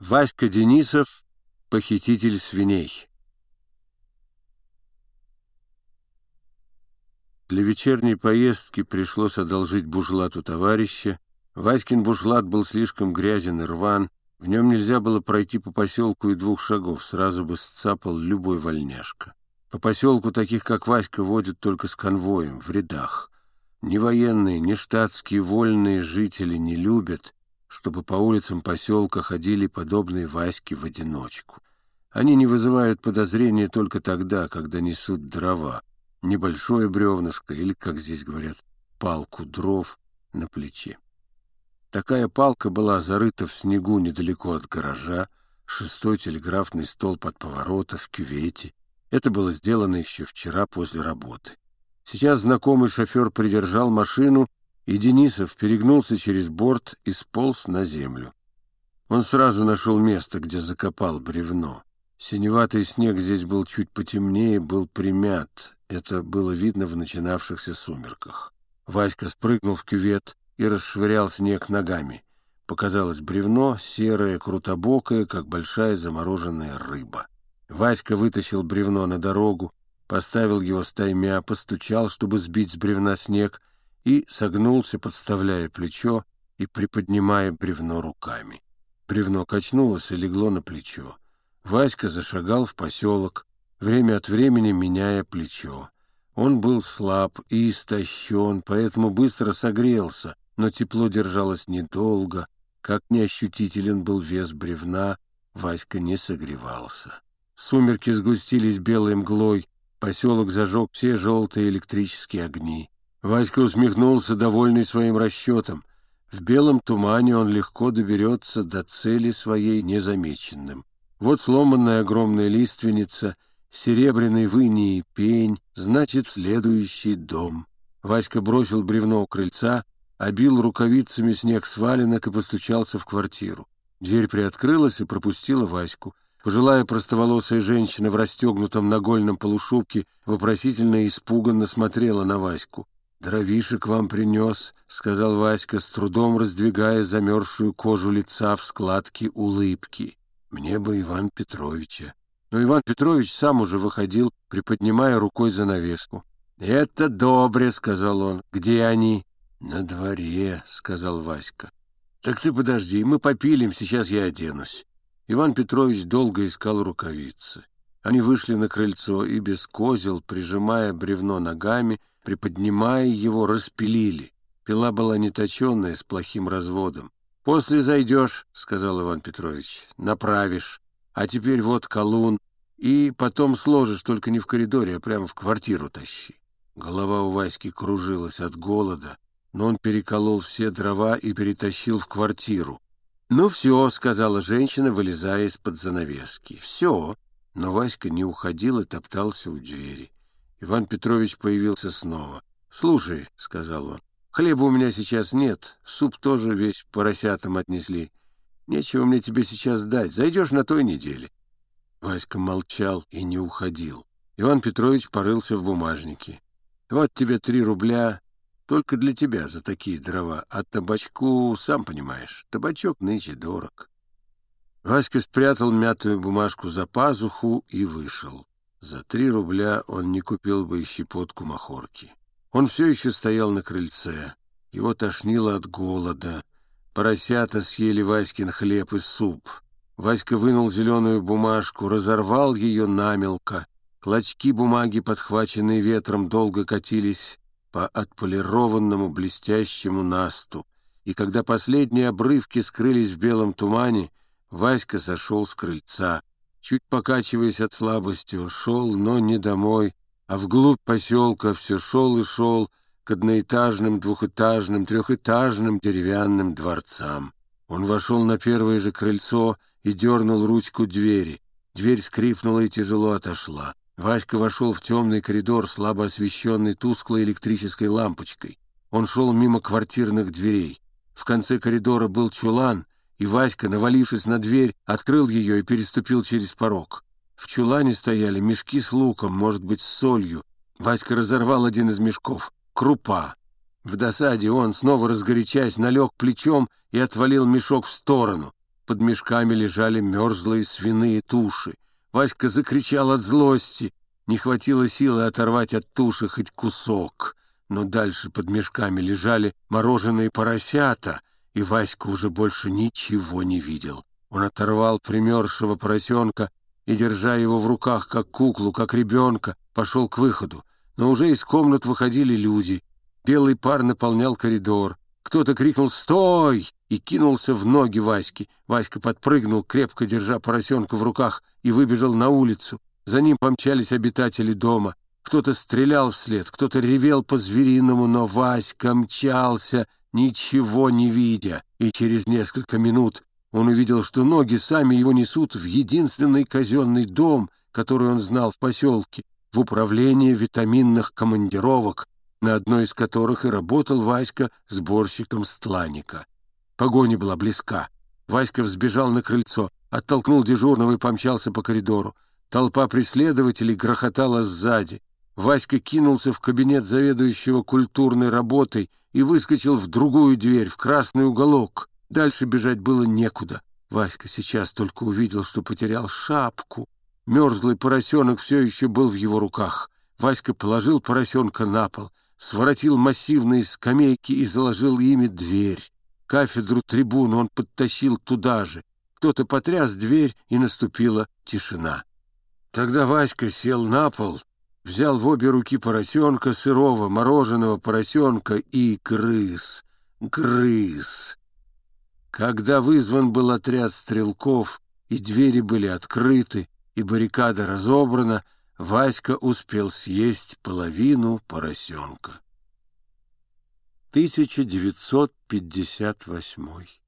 Васька Денисов, похититель свиней. Для вечерней поездки пришлось одолжить бушлату товарища. Васькин бушлат был слишком грязен и рван. В нем нельзя было пройти по поселку и двух шагов, сразу бы сцапал любой вольняшка. По поселку таких, как Васька, водят только с конвоем, в рядах. Ни военные, ни штатские вольные жители не любят, чтобы по улицам поселка ходили подобные Ваське в одиночку. Они не вызывают подозрения только тогда, когда несут дрова, небольшое бревнышко или, как здесь говорят, палку дров на плече. Такая палка была зарыта в снегу недалеко от гаража, шестой телеграфный стол под поворота в кювете. Это было сделано еще вчера после работы. Сейчас знакомый шофер придержал машину и Денисов перегнулся через борт и сполз на землю. Он сразу нашел место, где закопал бревно. Синеватый снег здесь был чуть потемнее, был примят. Это было видно в начинавшихся сумерках. Васька спрыгнул в кювет и расшвырял снег ногами. Показалось бревно, серое, крутобокое, как большая замороженная рыба. Васька вытащил бревно на дорогу, поставил его стаймя, постучал, чтобы сбить с бревна снег, и согнулся, подставляя плечо и приподнимая бревно руками. Бревно качнулось и легло на плечо. Васька зашагал в поселок, время от времени меняя плечо. Он был слаб и истощен, поэтому быстро согрелся, но тепло держалось недолго. Как неощутителен был вес бревна, Васька не согревался. Сумерки сгустились белой мглой, поселок зажег все желтые электрические огни. Васька усмехнулся, довольный своим расчетом. В белом тумане он легко доберется до цели своей незамеченным. Вот сломанная огромная лиственница, серебряный выни и пень, значит, в следующий дом. Васька бросил бревно у крыльца, обил рукавицами снег с валенок и постучался в квартиру. Дверь приоткрылась и пропустила Ваську. Пожилая простоволосая женщина в расстегнутом нагольном полушубке вопросительно и испуганно смотрела на Ваську. «Дровишек вам принес», — сказал Васька, с трудом раздвигая замерзшую кожу лица в складке улыбки. «Мне бы Иван Петровича». Но Иван Петрович сам уже выходил, приподнимая рукой занавеску. «Это добре», — сказал он. «Где они?» «На дворе», — сказал Васька. «Так ты подожди, мы попилим, сейчас я оденусь». Иван Петрович долго искал рукавицы. Они вышли на крыльцо и без козел, прижимая бревно ногами, приподнимая его, распилили. Пила была неточенная, с плохим разводом. «После зайдешь», — сказал Иван Петрович, — «направишь. А теперь вот колун, и потом сложишь, только не в коридоре, а прямо в квартиру тащи». Голова у Васьки кружилась от голода, но он переколол все дрова и перетащил в квартиру. «Ну все», — сказала женщина, вылезая из-под занавески. «Все». Но Васька не уходил и топтался у двери. Иван Петрович появился снова. «Слушай», — сказал он, — «хлеба у меня сейчас нет, суп тоже весь поросятам отнесли. Нечего мне тебе сейчас дать, зайдешь на той неделе». Васька молчал и не уходил. Иван Петрович порылся в бумажнике. «Вот тебе три рубля, только для тебя за такие дрова, а табачку, сам понимаешь, табачок нынче дорог». Васька спрятал мятую бумажку за пазуху и вышел. За три рубля он не купил бы и щепотку махорки. Он все еще стоял на крыльце. Его тошнило от голода. Поросята съели Васькин хлеб и суп. Васька вынул зеленую бумажку, разорвал ее намелко. Клочки бумаги, подхваченные ветром, долго катились по отполированному блестящему насту. И когда последние обрывки скрылись в белом тумане, Васька сошел с крыльца. Чуть покачиваясь от слабости, он шел, но не домой, а вглубь поселка все шел и шел к одноэтажным, двухэтажным, трехэтажным деревянным дворцам. Он вошел на первое же крыльцо и дернул ручку двери. Дверь скрипнула и тяжело отошла. Васька вошел в темный коридор, слабо освещенный тусклой электрической лампочкой. Он шел мимо квартирных дверей. В конце коридора был чулан, и Васька, навалившись на дверь, открыл ее и переступил через порог. В чулане стояли мешки с луком, может быть, с солью. Васька разорвал один из мешков. Крупа. В досаде он, снова разгорячаясь, налег плечом и отвалил мешок в сторону. под мешками лежали мерзлые свиные туши. Васька закричал от злости. Не хватило силы оторвать от туши хоть кусок. Но дальше под мешками лежали мороженые поросята, и Васька уже больше ничего не видел. Он оторвал примерзшего поросенка и, держа его в руках, как куклу, как ребенка, пошел к выходу. Но уже из комнат выходили люди. Белый пар наполнял коридор. Кто-то крикнул «Стой!» и кинулся в ноги Васьки. Васька подпрыгнул, крепко держа поросенка в руках, и выбежал на улицу. За ним помчались обитатели дома. Кто-то стрелял вслед, кто-то ревел по-звериному, но Васька мчался, ничего не видя. И через несколько минут он увидел, что ноги сами его несут в единственный казенный дом, который он знал в поселке, в управление витаминных командировок, на одной из которых и работал Васька сборщиком стланика. Погоня была близка. Васька взбежал на крыльцо, оттолкнул дежурного и помчался по коридору. Толпа преследователей грохотала сзади. Васька кинулся в кабинет заведующего культурной работой и выскочил в другую дверь, в красный уголок. Дальше бежать было некуда. Васька сейчас только увидел, что потерял шапку. Мерзлый поросенок все еще был в его руках. Васька положил поросенка на пол, своротил массивные скамейки и заложил ими дверь. Кафедру трибуны он подтащил туда же. Кто-то потряс дверь, и наступила тишина. Тогда Васька сел на пол, взял в обе руки поросенка, сырого, мороженого поросенка и грыз, грыз. Когда вызван был отряд стрелков, и двери были открыты, и баррикада разобрана, Васька успел съесть половину поросенка. 1958